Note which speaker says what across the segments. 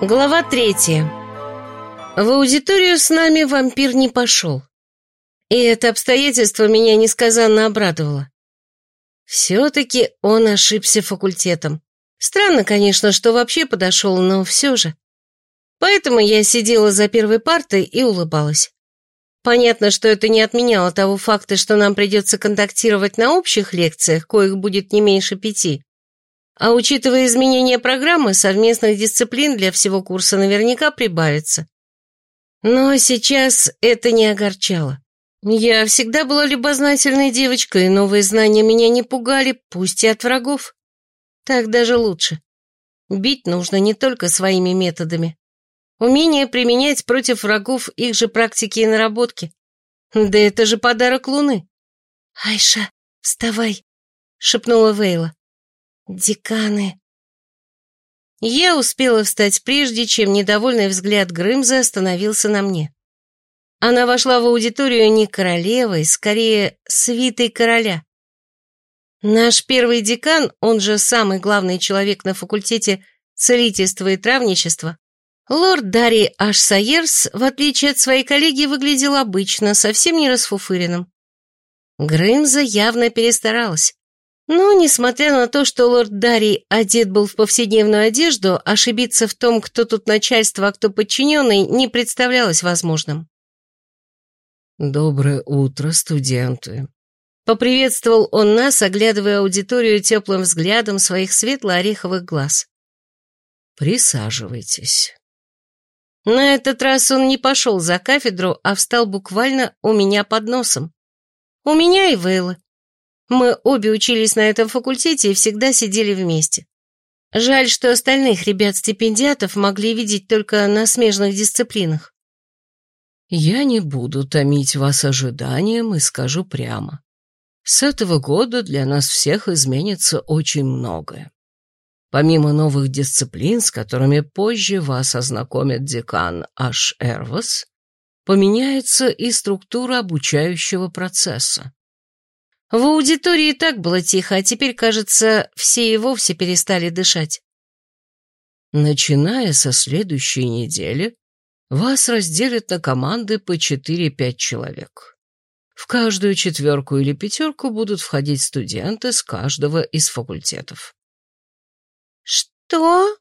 Speaker 1: Глава третья. В аудиторию с нами вампир не пошел. И это обстоятельство меня несказанно обрадовало. Все-таки он ошибся факультетом. Странно, конечно, что вообще подошел, но все же. Поэтому я сидела за первой партой и улыбалась. Понятно, что это не отменяло того факта, что нам придется контактировать на общих лекциях, коих будет не меньше пяти, а учитывая изменения программы, совместных дисциплин для всего курса наверняка прибавится. Но сейчас это не огорчало. Я всегда была любознательной девочкой, и новые знания меня не пугали, пусть и от врагов. Так даже лучше. Бить нужно не только своими методами. Умение применять против врагов их же практики и наработки. Да это же подарок Луны. «Айша, вставай», — шепнула Вейла. Деканы. Я успела встать прежде, чем недовольный взгляд Грымза остановился на мне. Она вошла в аудиторию не королевой, скорее, свитой короля. Наш первый декан, он же самый главный человек на факультете целительства и травничества, лорд Дарий Ашсайерс, в отличие от своей коллеги, выглядел обычно, совсем не расфуфыренным. Грымза явно перестаралась. Но, несмотря на то, что лорд Дарий одет был в повседневную одежду, ошибиться в том, кто тут начальство, а кто подчиненный, не представлялось возможным.
Speaker 2: «Доброе утро, студенты!»
Speaker 1: Поприветствовал он нас, оглядывая аудиторию теплым взглядом своих светло-ореховых глаз.
Speaker 2: «Присаживайтесь».
Speaker 1: На этот раз он не пошел за кафедру, а встал буквально у меня под носом. У меня и Вейлы. Мы обе учились на этом факультете и всегда сидели вместе. Жаль, что остальных ребят-стипендиатов могли видеть только на смежных дисциплинах.
Speaker 2: Я не буду томить вас ожиданием и скажу прямо. С этого года для нас всех изменится очень многое. Помимо новых дисциплин, с которыми позже вас ознакомит декан Аш Эрвас, поменяется и структура обучающего процесса.
Speaker 1: В аудитории и так было тихо, а теперь, кажется, все и вовсе перестали дышать.
Speaker 2: Начиная со следующей недели, вас разделят на команды по 4-5 человек. В каждую четверку или пятерку будут входить студенты с каждого из факультетов.
Speaker 1: «Что?»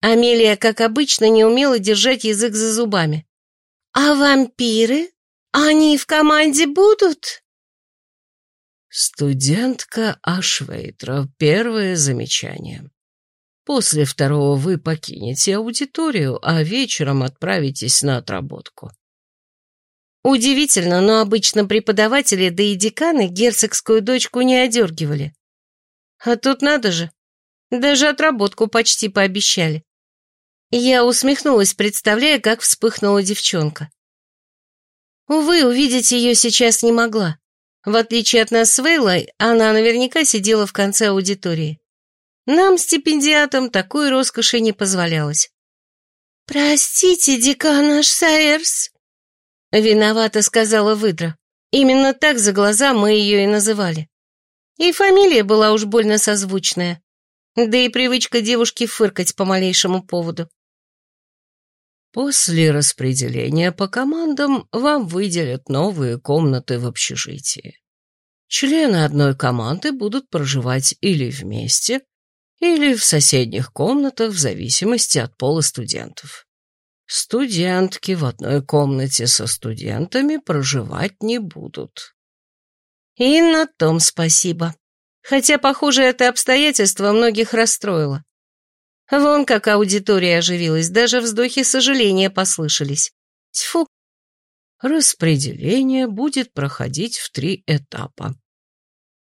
Speaker 1: Амелия, как обычно, не умела держать язык за зубами. «А вампиры? Они в команде будут?»
Speaker 2: Студентка Ашвейтра, первое замечание. После второго вы покинете аудиторию, а вечером отправитесь на отработку.
Speaker 1: Удивительно, но обычно преподаватели, да и деканы герцогскую дочку не одергивали. А тут надо же, даже отработку почти пообещали. Я усмехнулась, представляя, как вспыхнула девчонка. Увы, увидеть ее сейчас не могла. В отличие от нас с Вейлой, она наверняка сидела в конце аудитории. Нам, стипендиатам, такой роскоши не позволялось. «Простите, декан Ашсаэрс», — виновато сказала выдра. Именно так за глаза мы ее и называли. И фамилия была уж больно созвучная. Да и привычка девушки фыркать по малейшему поводу.
Speaker 2: После распределения по командам вам выделят новые комнаты в общежитии. Члены одной команды будут проживать или вместе, или в соседних комнатах в зависимости от пола студентов. Студентки в одной комнате со студентами проживать не будут.
Speaker 1: И на том спасибо. Хотя, похоже, это обстоятельство многих расстроило. Вон как аудитория оживилась, даже вздохи сожаления послышались. Тьфу.
Speaker 2: Распределение будет проходить в три этапа.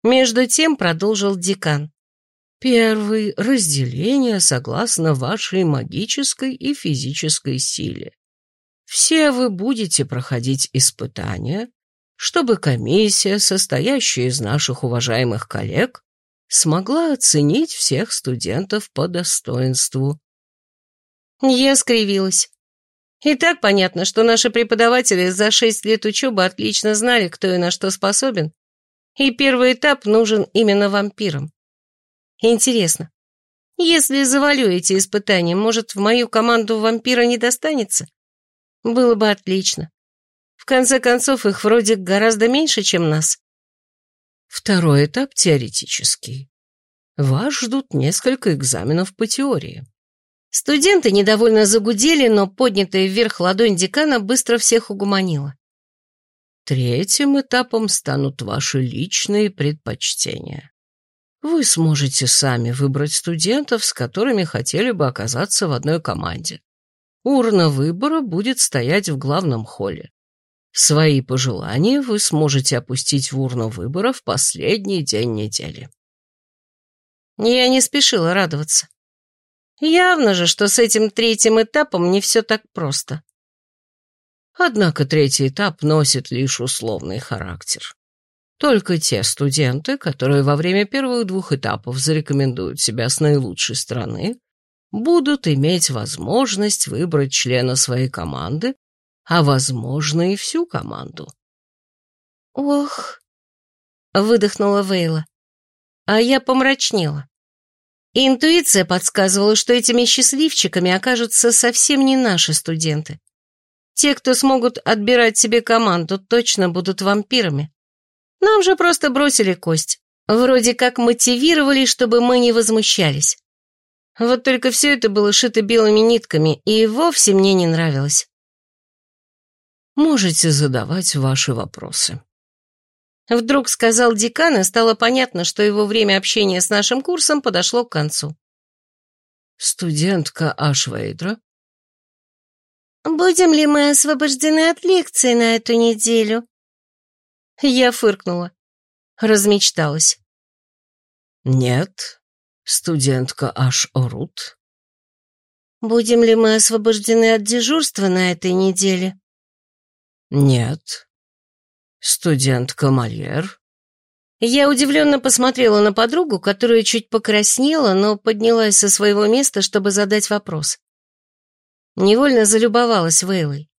Speaker 1: Между тем продолжил декан.
Speaker 2: Первый — разделение согласно вашей магической и физической силе. Все вы будете проходить испытания, чтобы комиссия, состоящая из наших уважаемых коллег, смогла оценить всех студентов по достоинству.
Speaker 1: Я скривилась. И так понятно, что наши преподаватели за шесть лет учебы отлично знали, кто и на что способен, и первый этап нужен именно вампирам. Интересно, Если завалю эти испытания, может, в мою команду вампира не достанется? Было бы отлично. В конце концов, их вроде гораздо меньше, чем нас.
Speaker 2: Второй этап теоретический. Вас ждут несколько экзаменов по теории.
Speaker 1: Студенты недовольно загудели, но поднятая вверх ладонь декана быстро всех угуманила.
Speaker 2: Третьим этапом станут ваши личные предпочтения. Вы сможете сами выбрать студентов, с которыми хотели бы оказаться в одной команде. Урна выбора будет стоять в главном холле. Свои пожелания вы сможете опустить в урну выбора в последний день недели.
Speaker 1: Я не спешила радоваться. Явно же, что с этим третьим этапом не все так просто.
Speaker 2: Однако третий этап носит лишь условный характер. Только те студенты, которые во время первых двух этапов зарекомендуют себя с наилучшей стороны, будут иметь возможность выбрать члена своей команды а, возможно, и всю команду.
Speaker 1: «Ох!» — выдохнула Вейла. А я помрачнела. Интуиция подсказывала, что этими счастливчиками окажутся совсем не наши студенты. Те, кто смогут отбирать себе команду, точно будут вампирами. Нам же просто бросили кость. Вроде как мотивировали, чтобы мы не возмущались. Вот только все это было шито белыми нитками, и вовсе мне не нравилось.
Speaker 2: Можете задавать ваши вопросы.
Speaker 1: Вдруг сказал декан, и стало понятно, что его время общения с нашим курсом подошло к концу.
Speaker 2: Студентка Ашвейдра.
Speaker 3: «Будем ли мы освобождены от лекции на эту неделю?»
Speaker 1: Я фыркнула. Размечталась.
Speaker 2: «Нет, студентка Аш-Орут».
Speaker 3: «Будем ли мы освобождены от дежурства на этой неделе?»
Speaker 2: «Нет». «Студент Камальер?»
Speaker 1: Я удивленно посмотрела на подругу, которая чуть покраснела, но поднялась со своего места, чтобы задать вопрос. Невольно залюбовалась Вейлой.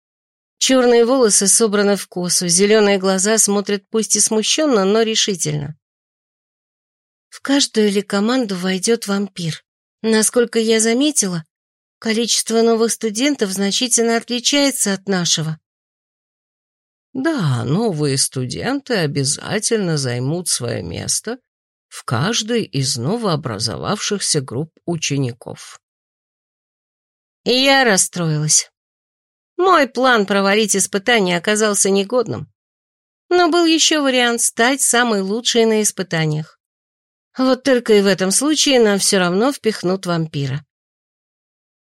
Speaker 1: Черные волосы собраны в косу, зеленые глаза смотрят пусть и смущенно, но решительно.
Speaker 3: В каждую ли команду войдет вампир? Насколько я заметила, количество новых студентов значительно отличается от нашего.
Speaker 2: Да, новые студенты обязательно займут свое место в каждой из новообразовавшихся групп учеников.
Speaker 1: Я расстроилась. Мой план провалить испытание оказался негодным. Но был еще вариант стать самой лучшей на испытаниях. Вот только и в этом случае нам все равно впихнут вампира.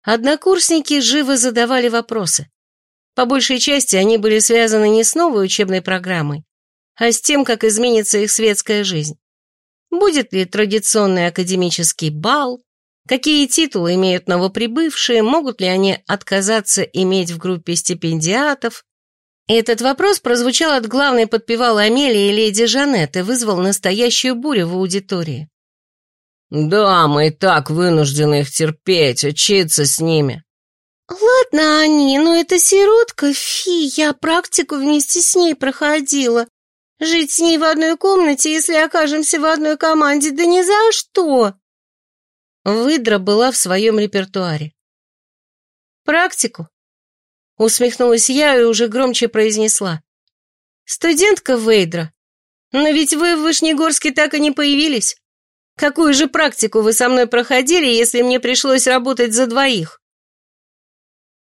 Speaker 1: Однокурсники живо задавали вопросы. По большей части они были связаны не с новой учебной программой, а с тем, как изменится их светская жизнь. Будет ли традиционный академический бал, какие титулы имеют новоприбывшие, могут ли они отказаться иметь в группе стипендиатов. Этот вопрос прозвучал от главной подпевалы Амелии леди Жанет и вызвал настоящую бурю в аудитории.
Speaker 2: «Да, мы и так вынуждены их терпеть, учиться с ними»,
Speaker 3: «Ладно, они, но это сиротка, фи, я практику вместе с ней проходила. Жить с ней в одной комнате, если окажемся в одной команде, да ни за что!»
Speaker 1: Выдра была в своем репертуаре. «Практику?» Усмехнулась я и уже громче произнесла. «Студентка Вейдра, но ведь вы в Вышнегорске так и не появились. Какую же практику вы со мной проходили, если мне пришлось работать за двоих?»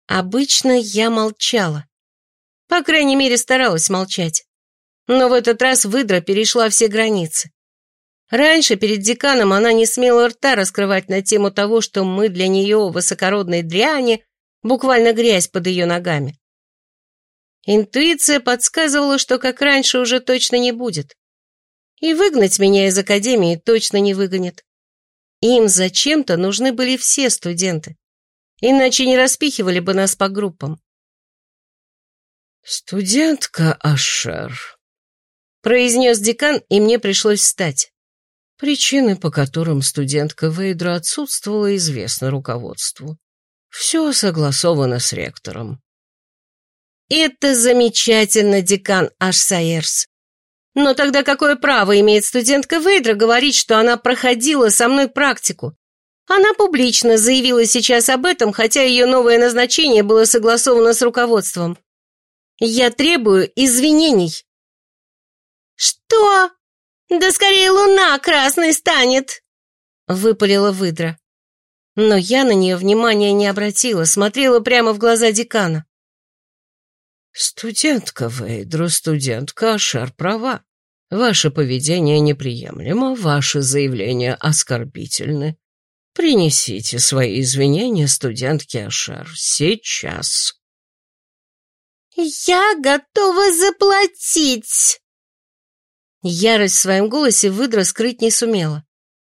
Speaker 1: Обычно я молчала. По крайней мере, старалась молчать. Но в этот раз выдра перешла все границы. Раньше перед деканом она не смела рта раскрывать на тему того, что мы для нее высокородной дряни, буквально грязь под ее ногами. Интуиция подсказывала, что как раньше уже точно не будет. И выгнать меня из академии точно не выгонит. Им зачем-то нужны были все студенты иначе не распихивали бы нас по группам.
Speaker 2: «Студентка Ашер», —
Speaker 1: произнес декан, и мне пришлось встать.
Speaker 2: Причины, по которым студентка Вейдра отсутствовала, известны руководству. Все согласовано с ректором.
Speaker 1: «Это замечательно, декан Ашсаерс. Но тогда какое право имеет студентка Вейдра говорить, что она проходила со мной практику? Она публично заявила сейчас об этом, хотя ее новое назначение было согласовано с руководством. Я требую извинений.
Speaker 3: Что? Да скорее луна красной станет, выпалила выдра.
Speaker 1: Но я на нее внимания не обратила, смотрела прямо в глаза декана.
Speaker 2: «Студентка Вейдру, студентка Ашер права. Ваше поведение неприемлемо, ваши заявления оскорбительны. Принесите свои извинения студентке Ашер сейчас».
Speaker 3: «Я готова заплатить!»
Speaker 1: Ярость в своем голосе выдра скрыть не сумела.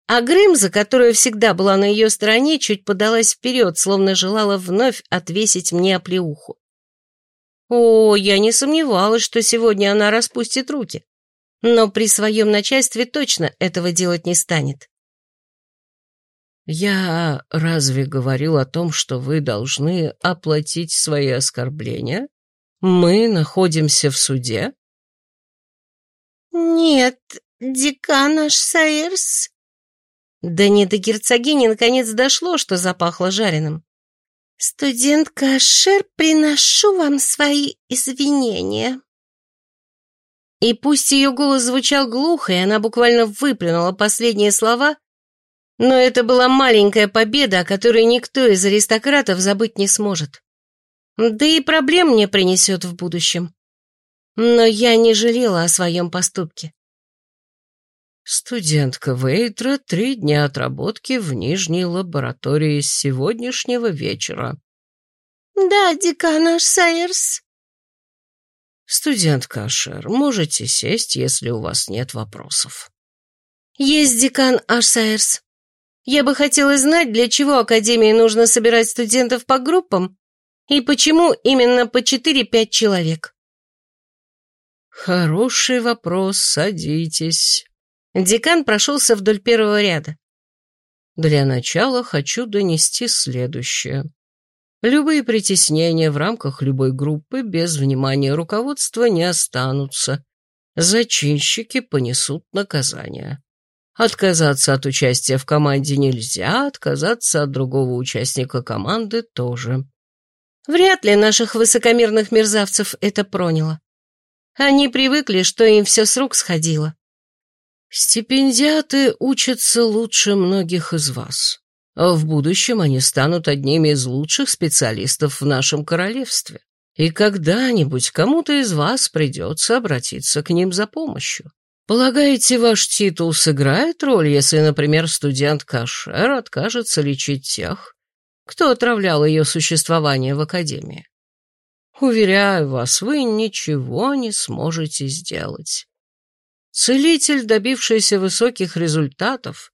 Speaker 1: А Грымза, которая всегда была на ее стороне, чуть подалась вперед, словно желала вновь отвесить мне оплеуху. О, я не сомневалась, что сегодня она распустит руки, но при своем начальстве точно этого делать не станет.
Speaker 2: «Я разве говорил о том, что вы должны оплатить свои оскорбления? Мы находимся в суде?»
Speaker 3: «Нет, декан наш Сайерс...»
Speaker 1: Да не до герцогини наконец дошло, что запахло жареным.
Speaker 3: «Студентка Шер, приношу вам свои извинения».
Speaker 1: И пусть ее голос звучал глухо, и она буквально выплюнула последние слова, но это была маленькая победа, о которой никто из аристократов забыть не сможет. Да и проблем мне принесет в будущем. Но я не жалела о своем поступке.
Speaker 2: Студентка Вейтра три дня отработки в нижней лаборатории с сегодняшнего вечера.
Speaker 3: Да, декан наш Сайерс.
Speaker 2: Студентка Ашер, можете сесть, если у вас нет вопросов.
Speaker 1: Есть декан Ашсайерс. Я бы хотела знать, для чего Академии нужно собирать студентов по группам и почему именно по 4-5 человек.
Speaker 2: Хороший вопрос, садитесь.
Speaker 1: Декан прошелся вдоль первого ряда.
Speaker 2: Для начала хочу донести следующее. Любые притеснения в рамках любой группы без внимания руководства не останутся. Зачинщики понесут наказание. Отказаться от участия в команде нельзя, отказаться от другого участника команды тоже.
Speaker 1: Вряд ли наших высокомерных мерзавцев это проняло. Они привыкли, что им все с рук сходило.
Speaker 2: Стипендиаты учатся лучше многих из вас. А в будущем они станут одними из лучших специалистов в нашем королевстве. И когда-нибудь кому-то из вас придется обратиться к ним за помощью. Полагаете, ваш титул сыграет роль, если, например, студент Кашер откажется лечить тех, кто отравлял ее существование в академии? Уверяю вас, вы ничего не сможете сделать. Целитель, добившийся высоких результатов,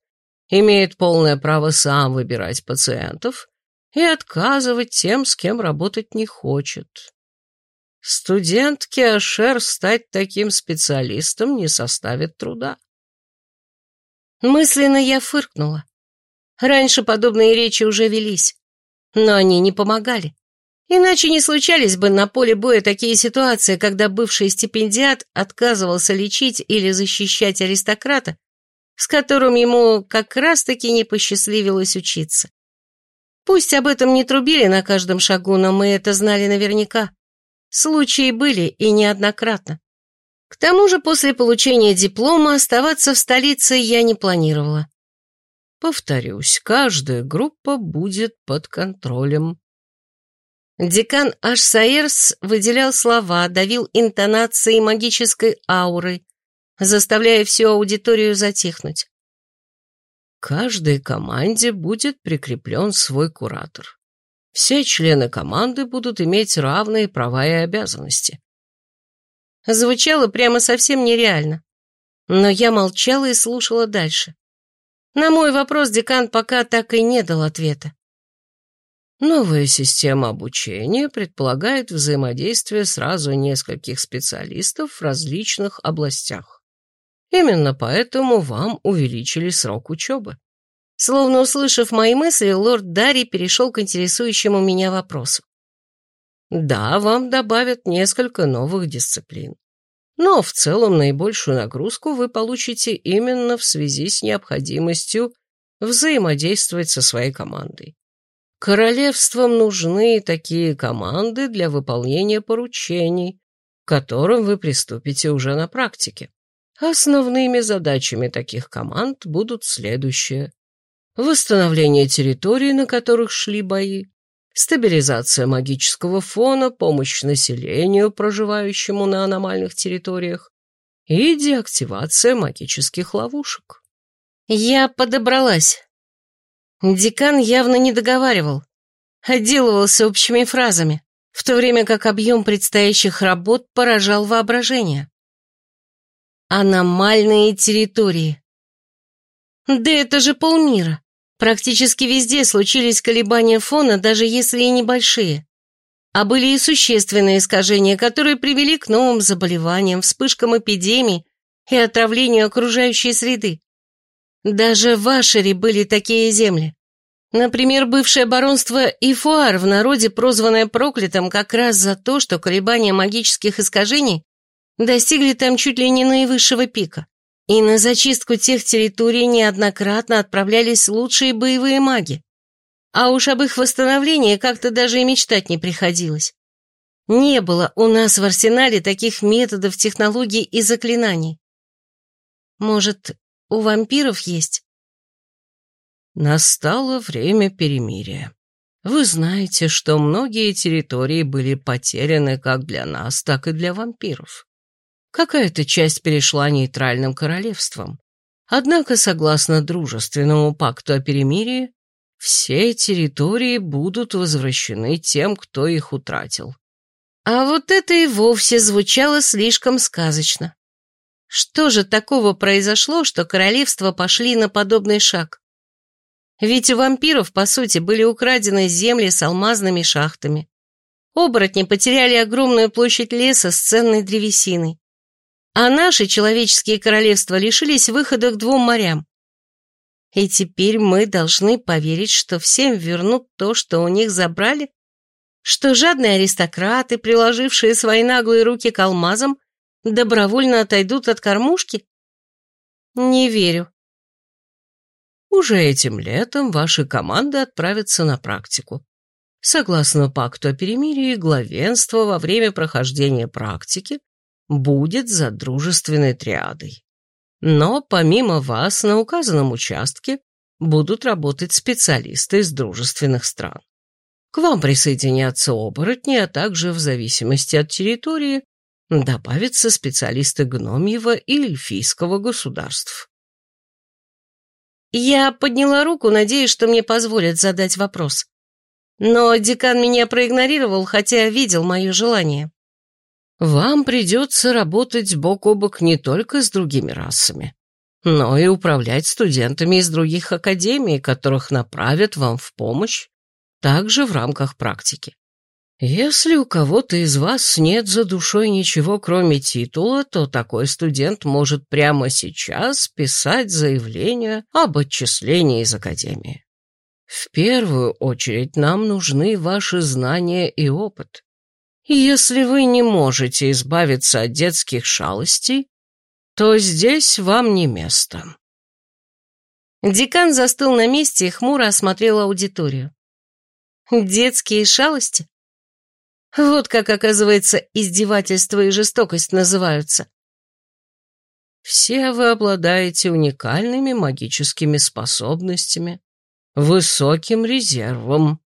Speaker 2: имеет полное право сам выбирать пациентов и отказывать тем, с кем работать не хочет. Студентке Ашер стать таким специалистом не составит труда.
Speaker 1: Мысленно я фыркнула. Раньше подобные речи уже велись, но они не помогали. Иначе не случались бы на поле боя такие ситуации, когда бывший стипендиат отказывался лечить или защищать аристократа, с которым ему как раз-таки не посчастливилось учиться. Пусть об этом не трубили на каждом шагу, но мы это знали наверняка. Случаи были и неоднократно. К тому же после получения диплома оставаться в столице я не планировала.
Speaker 2: Повторюсь, каждая группа будет под контролем.
Speaker 1: Декан Ашсаерс выделял слова, давил интонацией магической аурой, заставляя всю аудиторию затихнуть.
Speaker 2: Каждой команде будет прикреплен свой куратор. Все члены команды будут иметь равные права и обязанности.
Speaker 1: Звучало прямо совсем нереально. Но я молчала и слушала дальше. На мой вопрос декан пока так и не дал ответа.
Speaker 2: Новая система обучения предполагает взаимодействие сразу нескольких специалистов в различных областях. Именно поэтому вам увеличили срок учебы.
Speaker 1: Словно услышав мои мысли, лорд Дарри перешел к интересующему меня вопросу.
Speaker 2: Да, вам добавят несколько новых дисциплин. Но в целом наибольшую нагрузку вы получите именно в связи с необходимостью взаимодействовать со своей командой. Королевствам нужны такие команды для выполнения поручений, которым вы приступите уже на практике. Основными задачами таких команд будут следующие. Восстановление территорий, на которых шли бои, стабилизация магического фона, помощь населению, проживающему на аномальных территориях, и деактивация магических ловушек.
Speaker 1: Я подобралась. Декан явно не договаривал, отделывался общими фразами, в то время как объем предстоящих работ поражал воображение. Аномальные территории. Да это же полмира. Практически везде случились колебания фона, даже если и небольшие. А были и существенные искажения, которые привели к новым заболеваниям, вспышкам эпидемий и отравлению окружающей среды. Даже в Ашере были такие земли. Например, бывшее баронство Ифуар, в народе прозванное проклятым как раз за то, что колебания магических искажений достигли там чуть ли не наивысшего пика. И на зачистку тех территорий неоднократно отправлялись лучшие боевые маги. А уж об их восстановлении как-то даже и мечтать не приходилось. Не было у нас в арсенале таких методов, технологий и заклинаний. Может, у вампиров есть?
Speaker 2: Настало время перемирия. Вы знаете, что многие территории были потеряны как для нас, так и для вампиров. Какая-то часть перешла нейтральным королевством. Однако, согласно дружественному пакту о перемирии, все территории будут возвращены тем, кто их утратил.
Speaker 1: А вот это и вовсе звучало слишком сказочно. Что же такого произошло, что королевства пошли на подобный шаг? Ведь у вампиров, по сути, были украдены земли с алмазными шахтами. Оборотни потеряли огромную площадь леса с ценной древесиной а наши человеческие королевства лишились выхода к двум морям. И теперь мы должны поверить, что всем вернут то, что у них забрали? Что жадные аристократы, приложившие свои наглые руки к алмазам, добровольно отойдут от кормушки? Не верю.
Speaker 2: Уже этим летом ваши команды отправятся на практику. Согласно пакту о перемирии, главенство во время прохождения практики будет за дружественной триадой. Но помимо вас на указанном участке будут работать специалисты из дружественных стран. К вам присоединятся оборотни, а также, в зависимости от территории, добавятся специалисты гномьего и эльфийского государств.
Speaker 1: Я подняла руку, надеясь, что мне позволят задать вопрос. Но декан меня проигнорировал, хотя видел мое желание.
Speaker 2: Вам придется работать бок о бок не только с другими расами, но и управлять студентами из других академий, которых направят вам в помощь, также в рамках практики. Если у кого-то из вас нет за душой ничего, кроме титула, то такой студент может прямо сейчас писать заявление об отчислении из академии. В первую очередь нам нужны ваши знания и опыт. Если вы не можете избавиться от детских шалостей, то здесь вам не место.
Speaker 1: Декан застыл на месте и хмуро осмотрел аудиторию. Детские шалости? Вот как, оказывается, издевательство и жестокость называются.
Speaker 2: Все вы обладаете уникальными магическими способностями, высоким резервом.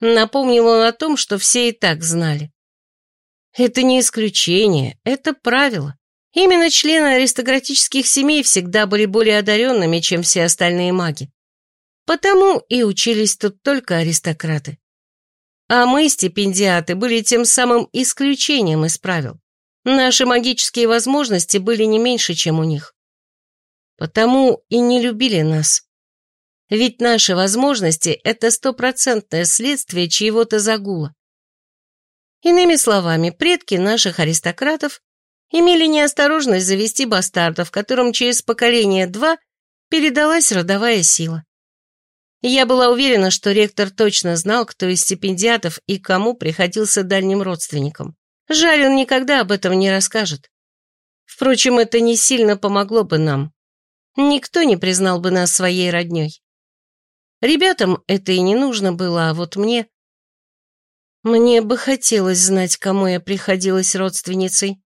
Speaker 1: Напомнил он о том, что все и так знали. Это не исключение, это правило. Именно члены аристократических семей всегда были более одаренными, чем все остальные маги. Потому и учились тут только аристократы. А мы, стипендиаты, были тем самым исключением из правил. Наши магические возможности были не меньше, чем у них. Потому и не любили нас. Ведь наши возможности – это стопроцентное следствие чьего-то загула. Иными словами, предки наших аристократов имели неосторожность завести бастардов, которым через поколение два передалась родовая сила. Я была уверена, что ректор точно знал, кто из стипендиатов и кому приходился дальним родственником. Жаль, он никогда об этом не расскажет. Впрочем, это не сильно помогло бы нам. Никто не признал бы нас своей родней. Ребятам это и не нужно было, а вот мне... Мне бы хотелось знать, кому я приходилась родственницей.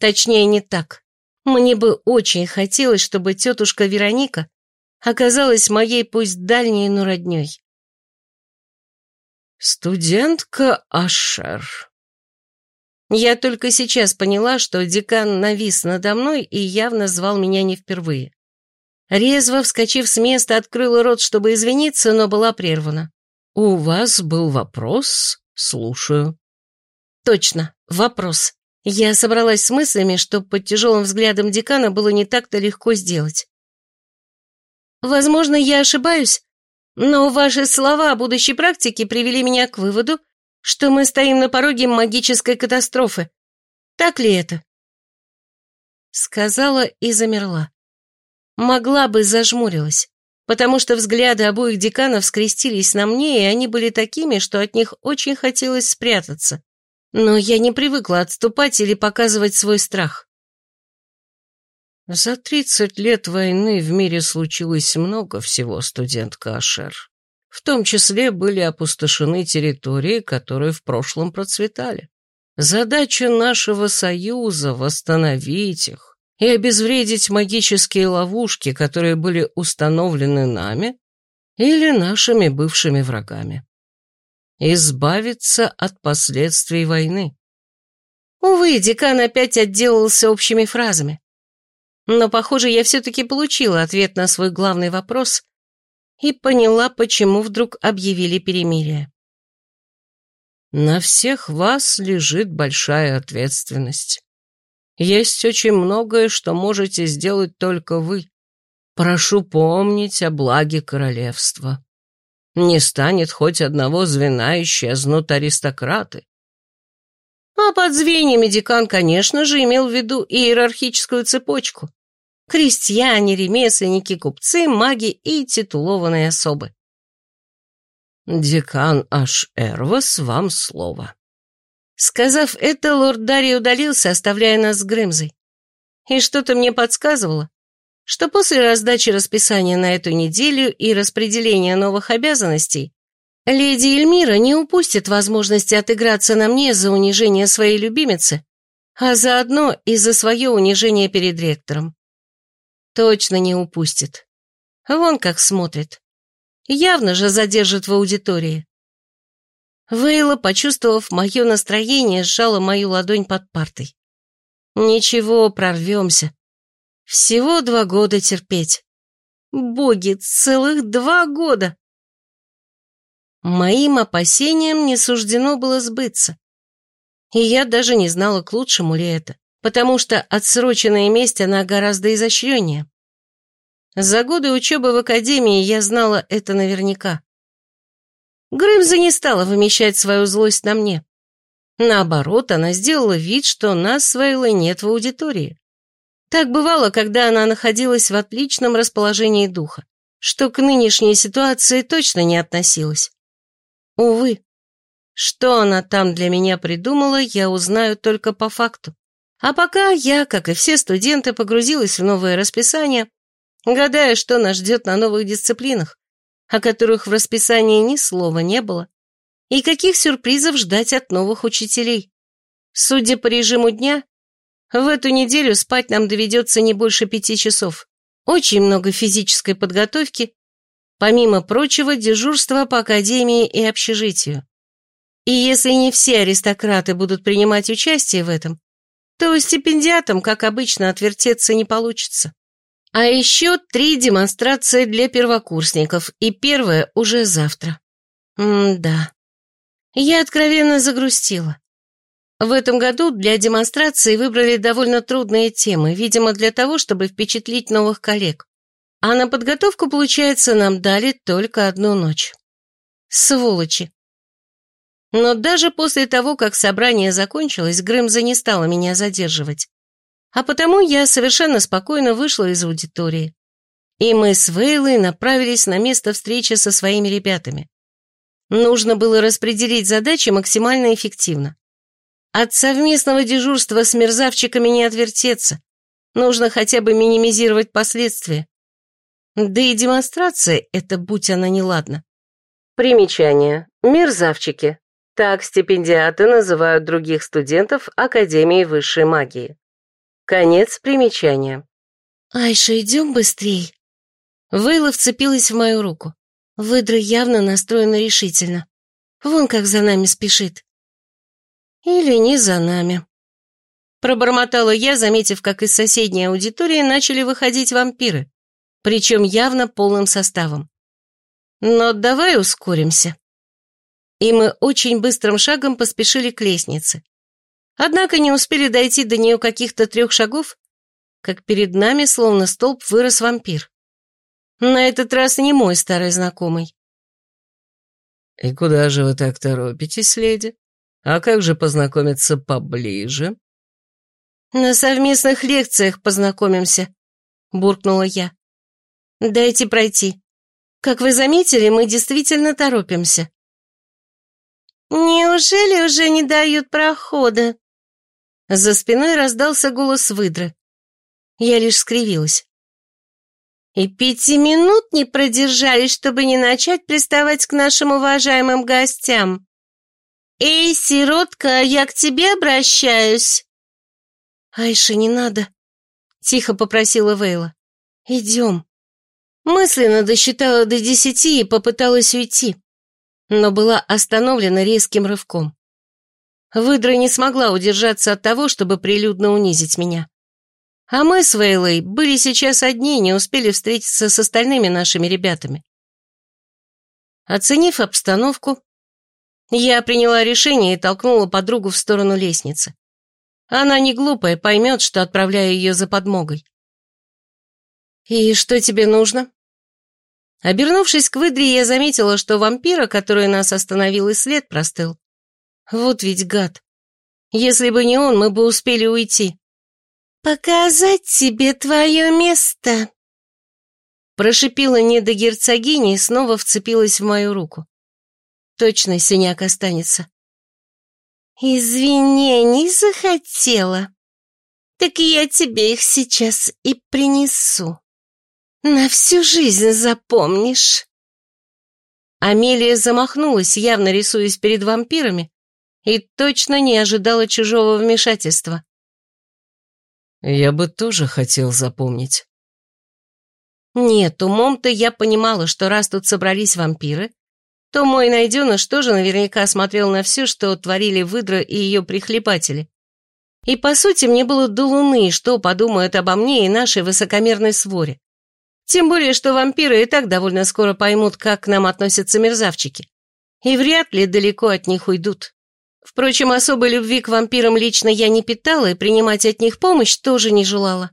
Speaker 1: Точнее, не так. Мне бы очень хотелось, чтобы тетушка Вероника оказалась моей пусть дальней, но родней.
Speaker 2: «Студентка Ашер».
Speaker 1: Я только сейчас поняла, что декан навис надо мной и явно звал меня не впервые. Резво, вскочив с места, открыла рот, чтобы извиниться, но была прервана.
Speaker 2: «У вас был вопрос? Слушаю».
Speaker 1: «Точно, вопрос. Я собралась с мыслями, что под тяжелым взглядом декана было не так-то легко сделать. Возможно, я ошибаюсь, но ваши слова о будущей практике привели меня к выводу, что мы стоим на пороге магической катастрофы. Так ли это?» Сказала и замерла. Могла бы зажмурилась потому что взгляды обоих деканов скрестились на мне, и они были такими, что от них очень хотелось спрятаться. Но я не привыкла отступать или показывать свой страх.
Speaker 2: За тридцать лет войны в мире случилось много всего, студентка Ашер. В том числе были опустошены территории, которые в прошлом процветали. Задача нашего союза — восстановить их, и обезвредить магические ловушки, которые были установлены нами или нашими бывшими врагами. Избавиться от последствий войны.
Speaker 1: Увы, декан опять отделался общими фразами. Но, похоже, я все-таки получила ответ на свой главный вопрос и поняла, почему вдруг объявили перемирие.
Speaker 2: На всех вас лежит большая ответственность. Есть очень многое, что можете сделать только вы. Прошу помнить о благе королевства. Не станет хоть одного звена, исчезнут аристократы.
Speaker 1: А под звеньями декан, конечно же, имел в виду иерархическую цепочку. Крестьяне, ремесленники, купцы, маги и титулованные особы.
Speaker 2: Декан Аш Эрвас, вам слово.
Speaker 1: Сказав это, лорд Дарий удалился, оставляя нас с Грымзой. И что-то мне подсказывало, что после раздачи расписания на эту неделю и распределения новых обязанностей, леди Эльмира не упустит возможности отыграться на мне за унижение своей любимицы, а заодно и за свое унижение перед ректором. Точно не упустит. Вон как смотрит. Явно же задержит в аудитории. Вейла, почувствовав мое настроение, сжала мою ладонь под партой. «Ничего, прорвемся. Всего два года терпеть. Боги, целых два года!» Моим опасениям не суждено было сбыться. И я даже не знала, к лучшему ли это, потому что отсроченная месть, она гораздо изощреннее. За годы учебы в академии я знала это наверняка. Грымза не стала вымещать свою злость на мне. Наоборот, она сделала вид, что нас с Вейлой нет в аудитории. Так бывало, когда она находилась в отличном расположении духа, что к нынешней ситуации точно не относилась. Увы, что она там для меня придумала, я узнаю только по факту. А пока я, как и все студенты, погрузилась в новое расписание, гадая, что нас ждет на новых дисциплинах, о которых в расписании ни слова не было, и каких сюрпризов ждать от новых учителей. Судя по режиму дня, в эту неделю спать нам доведется не больше пяти часов. Очень много физической подготовки, помимо прочего, дежурства по академии и общежитию. И если не все аристократы будут принимать участие в этом, то стипендиатам, как обычно, отвертеться не получится. А еще три демонстрации для первокурсников, и первая уже завтра. М-да. Я откровенно загрустила. В этом году для демонстрации выбрали довольно трудные темы, видимо, для того, чтобы впечатлить новых коллег. А на подготовку, получается, нам дали только одну ночь. Сволочи. Но даже после того, как собрание закончилось, Грымза не стала меня задерживать. А потому я совершенно спокойно вышла из аудитории. И мы с Вейлой направились на место встречи со своими ребятами. Нужно было распределить задачи максимально эффективно. От совместного дежурства с мерзавчиками не отвертеться. Нужно хотя бы минимизировать последствия. Да и демонстрация — это будь она неладна. Примечание. Мерзавчики. Так стипендиаты называют других студентов Академии высшей магии. Конец примечания.
Speaker 3: «Айша, идем быстрей!»
Speaker 1: Вейла вцепилась в мою руку.
Speaker 3: Выдра явно настроена решительно. Вон как за нами спешит.
Speaker 1: Или не за нами. Пробормотала я, заметив, как из соседней аудитории начали выходить вампиры, причем явно полным составом. Но давай ускоримся. И мы очень быстрым шагом поспешили к лестнице. Однако не успели дойти до нее каких-то трех шагов, как перед нами, словно столб, вырос вампир. На этот раз не мой старый знакомый.
Speaker 2: «И куда же вы так торопитесь, леди? А как же познакомиться поближе?»
Speaker 1: «На совместных лекциях познакомимся», — буркнула я. «Дайте пройти. Как вы заметили, мы действительно торопимся».
Speaker 3: «Неужели уже не дают прохода?»
Speaker 1: За спиной раздался голос выдры. Я лишь скривилась.
Speaker 3: «И пяти минут не продержались, чтобы не начать приставать к нашим уважаемым гостям. Эй, сиротка, я к тебе обращаюсь!»
Speaker 1: «Айша, не надо!» — тихо попросила Вейла. «Идем». Мысленно досчитала до десяти и попыталась уйти, но была остановлена резким рывком. Выдра не смогла удержаться от того, чтобы прилюдно унизить меня. А мы с Вейлой были сейчас одни и не успели встретиться с остальными нашими ребятами. Оценив обстановку, я приняла решение и толкнула подругу в сторону лестницы. Она не глупая, поймет, что отправляю ее за подмогой. «И что тебе нужно?» Обернувшись к выдре, я заметила, что вампира, который нас остановил, и след простыл. Вот ведь гад. Если бы не он, мы бы успели уйти.
Speaker 3: «Показать тебе твое место!»
Speaker 1: Прошипела не до герцогини и снова вцепилась в мою руку. Точно синяк останется.
Speaker 3: «Извинений захотела. Так я тебе их сейчас и принесу. На всю жизнь запомнишь».
Speaker 1: Амелия замахнулась, явно рисуясь перед вампирами, и точно не ожидала чужого вмешательства.
Speaker 2: «Я бы тоже хотел запомнить».
Speaker 1: Нет, умом-то я понимала, что раз тут собрались вампиры, то мой найденыш тоже наверняка смотрел на все, что творили выдра и ее прихлепатели. И, по сути, мне было до луны, что подумают обо мне и нашей высокомерной своре. Тем более, что вампиры и так довольно скоро поймут, как к нам относятся мерзавчики. И вряд ли далеко от них уйдут. Впрочем, особой любви к вампирам лично я не питала и принимать от них помощь тоже не желала.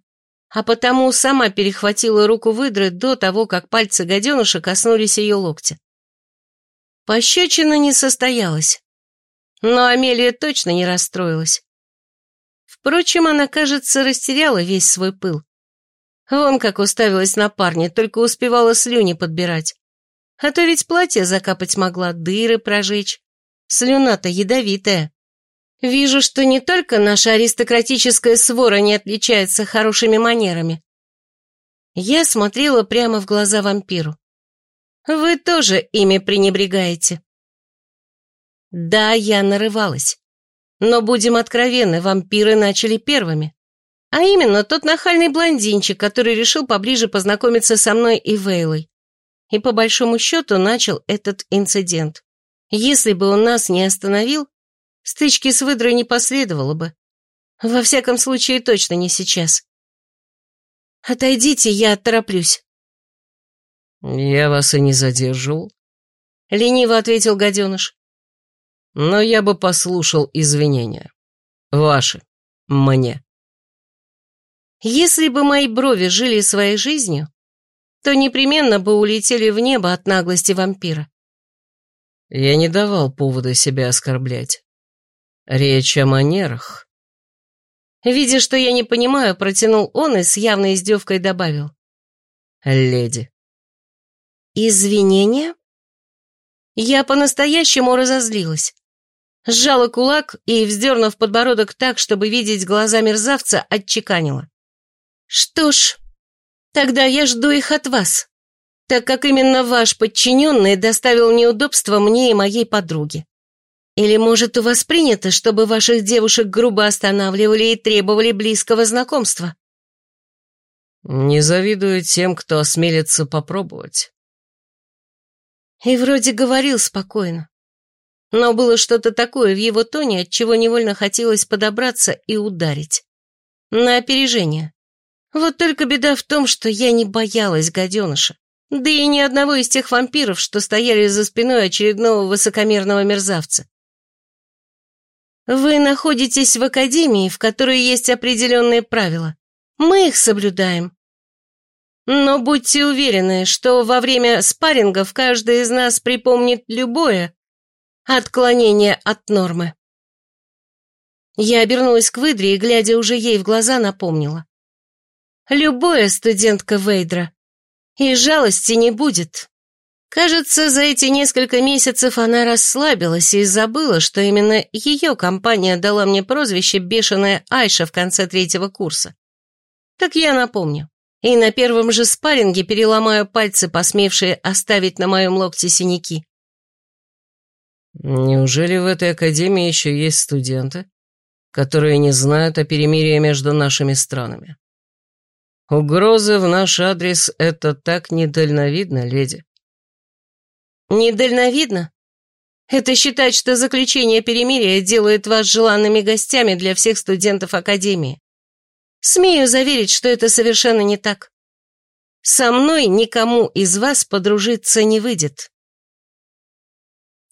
Speaker 1: А потому сама перехватила руку выдры до того, как пальцы гаденыша коснулись ее локтя. Пощечина не состоялась. Но Амелия точно не расстроилась. Впрочем, она, кажется, растеряла весь свой пыл. Вон как уставилась на парня, только успевала слюни подбирать. А то ведь платье закапать могла, дыры прожечь. Слюна-то ядовитая. Вижу, что не только наша аристократическая свора не отличается хорошими манерами. Я смотрела прямо в глаза вампиру. Вы тоже ими пренебрегаете. Да, я нарывалась. Но будем откровенны, вампиры начали первыми. А именно тот нахальный блондинчик, который решил поближе познакомиться со мной и Вейлой. И по большому счету начал этот инцидент. Если бы он нас не остановил, стычки с выдрой не последовало бы. Во всяком случае, точно не сейчас. Отойдите, я тороплюсь.
Speaker 2: «Я вас и не задерживал», —
Speaker 1: лениво ответил гаденыш.
Speaker 2: «Но я бы послушал извинения. Ваши. Мне».
Speaker 1: Если бы мои брови жили своей жизнью, то непременно бы улетели в небо от наглости вампира.
Speaker 2: Я не давал повода себя оскорблять. Речь о манерах.
Speaker 1: Видя, что я не понимаю, протянул он и с явной издевкой добавил.
Speaker 2: Леди.
Speaker 1: «Извинения?» Я по-настоящему разозлилась. Сжала кулак и, вздернув подбородок так, чтобы видеть глаза мерзавца, отчеканила. «Что ж, тогда я жду их от вас. Так как именно ваш подчиненный доставил неудобства мне и моей подруге. Или, может, у вас принято, чтобы ваших девушек грубо останавливали и требовали близкого знакомства?
Speaker 2: Не завидую тем, кто осмелится попробовать.
Speaker 1: И вроде говорил спокойно. Но было что-то такое в его тоне, от чего невольно хотелось подобраться и ударить. На опережение. Вот только беда в том, что я не боялась гаденыша. Да и ни одного из тех вампиров, что стояли за спиной очередного высокомерного мерзавца. Вы находитесь в академии, в которой есть определенные правила. Мы их соблюдаем. Но будьте уверены, что во время спаррингов каждый из нас припомнит любое отклонение от нормы. Я обернулась к выдре и, глядя уже ей в глаза, напомнила. Любое студентка Вейдра. И жалости не будет. Кажется, за эти несколько месяцев она расслабилась и забыла, что именно ее компания дала мне прозвище «Бешеная Айша» в конце третьего курса. Так я напомню. И на первом же спарринге переломаю пальцы, посмевшие оставить на моем локте синяки.
Speaker 2: Неужели в этой академии еще есть студенты, которые не знают о перемирии между нашими странами? Угрозы в наш адрес — это так недальновидно, леди.
Speaker 1: Недальновидно? Это считать, что заключение перемирия делает вас желанными гостями для всех студентов Академии. Смею заверить, что это совершенно не так. Со мной никому из вас подружиться не выйдет.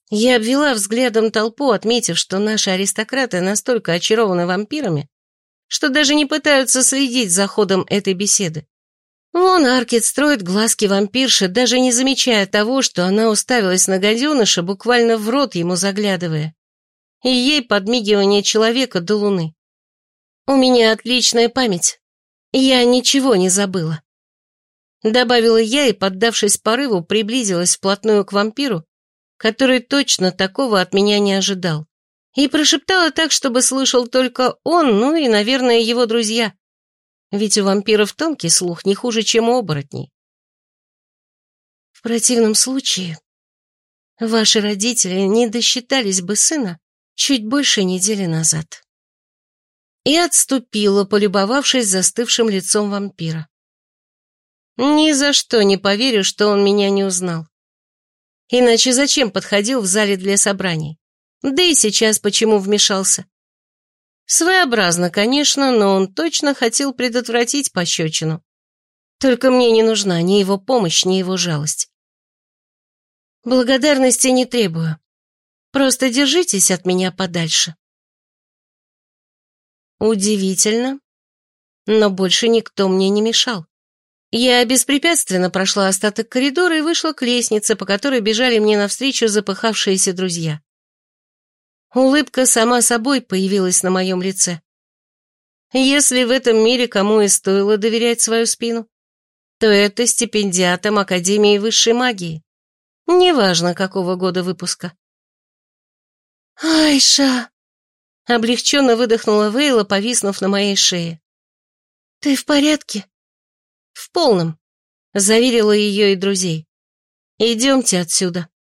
Speaker 1: Я обвела взглядом толпу, отметив, что наши аристократы настолько очарованы вампирами, что даже не пытаются следить за ходом этой беседы. Вон Аркет строит глазки вампирши, даже не замечая того, что она уставилась на гаденыша, буквально в рот ему заглядывая. И ей подмигивание человека до луны. У меня отличная память. Я ничего не забыла. Добавила я и, поддавшись порыву, приблизилась вплотную к вампиру, который точно такого от меня не ожидал. И прошептала так, чтобы слышал только он, ну и, наверное, его друзья. Ведь у вампиров тонкий слух не хуже, чем у оборотней. В противном случае ваши родители не досчитались бы сына чуть больше недели назад. И отступила, полюбовавшись застывшим лицом вампира. Ни за что не поверю, что он меня не узнал. Иначе зачем подходил в зале для собраний? Да и сейчас почему вмешался? Своеобразно, конечно, но он точно хотел предотвратить пощечину. Только мне не нужна ни его помощь, ни его жалость. Благодарности не требую. Просто держитесь от меня подальше. Удивительно, но больше никто мне не мешал. Я беспрепятственно прошла остаток коридора и вышла к лестнице, по которой бежали мне навстречу запыхавшиеся друзья. Улыбка сама собой появилась на моем лице. Если в этом мире кому и стоило доверять свою спину, то это стипендиатам Академии высшей магии. Неважно, какого года выпуска. «Айша!» — облегченно выдохнула Вейла, повиснув на моей шее. «Ты в порядке?» «В полном», — заверила ее и друзей. «Идемте отсюда».